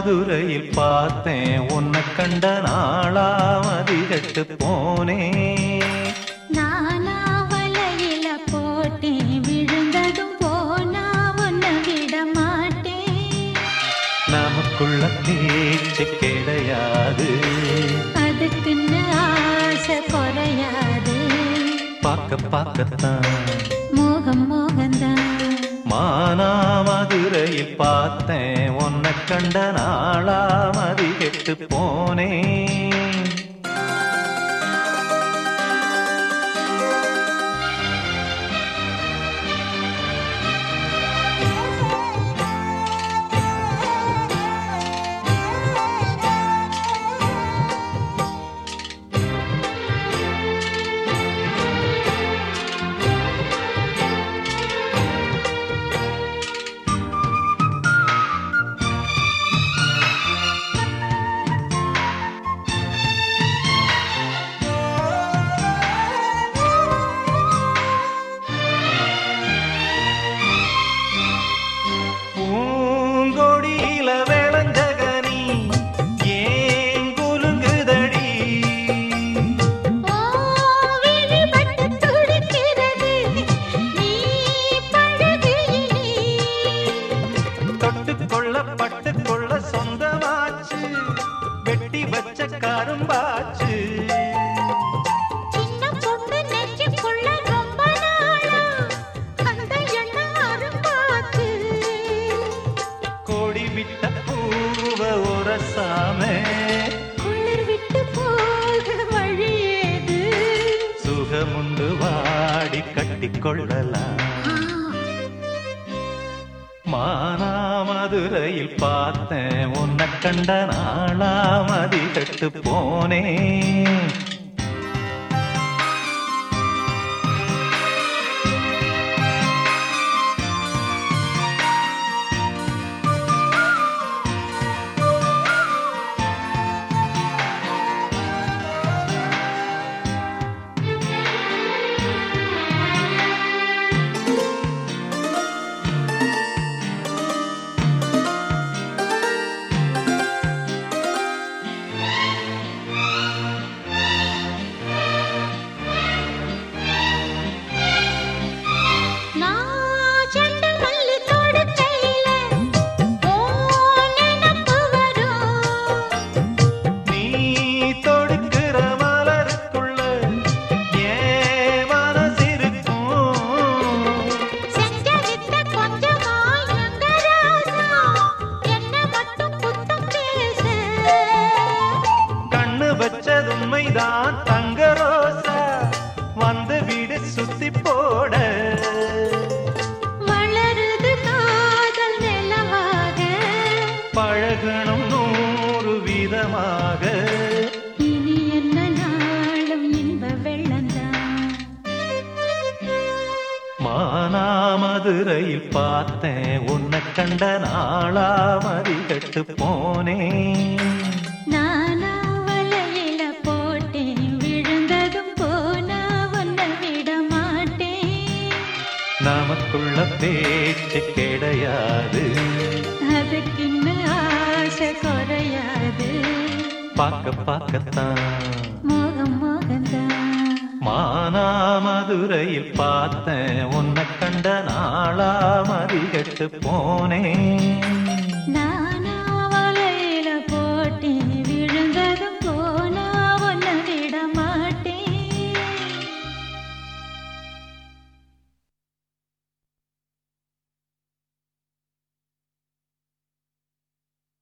மானாமதுரையில் பார்த்தேன். உன்னை கண்ட நாளாமதி கட்டு போனேன் நானா வலையில போட்டேன். விழுந்ததும் போனா உன்னை விட மாட்டேன். நமக்குள்ள பேச்சு கிடையாது. அதுக்குன்னு ஆசை குறையாது. பார்க்க பார்க்கத்தான் மானாமதுரையில் பார்த்தேன். உன்னை கண்ட நாளா மதி கெட்டு போனேன். வெட்டி வச்ச கரும்பாச்சு. கோடி விட்ட பூவ உரசாம. குளிர் விட்டு போக வழியேது சுகமுண்டு வாடி கட்டிக்கொள்ளலாம் மதுரையில் பார்த்தேன். உன்னை கண்ட நாளாம் அதிகட்டு போனேன். பழகணும் நூறு விதமாக. இனி என்ன நாளும் இன்ப வெள்ளந்தான். மானாமதுரையில் பார்த்தேன். உன்னை கண்ட நாளாமதி கட்டு போனேன் நமக்குள்ள பேச்சு கிடையாது. அதுக்குன்னு ஆசை குறையாது. பார்க்க பார்க்கத்தான். மோகம் மோகந்தான் மானாமதுரையில் பார்த்தேன். உன்னை கண்ட நாளாமதி கட்டு போனேன்.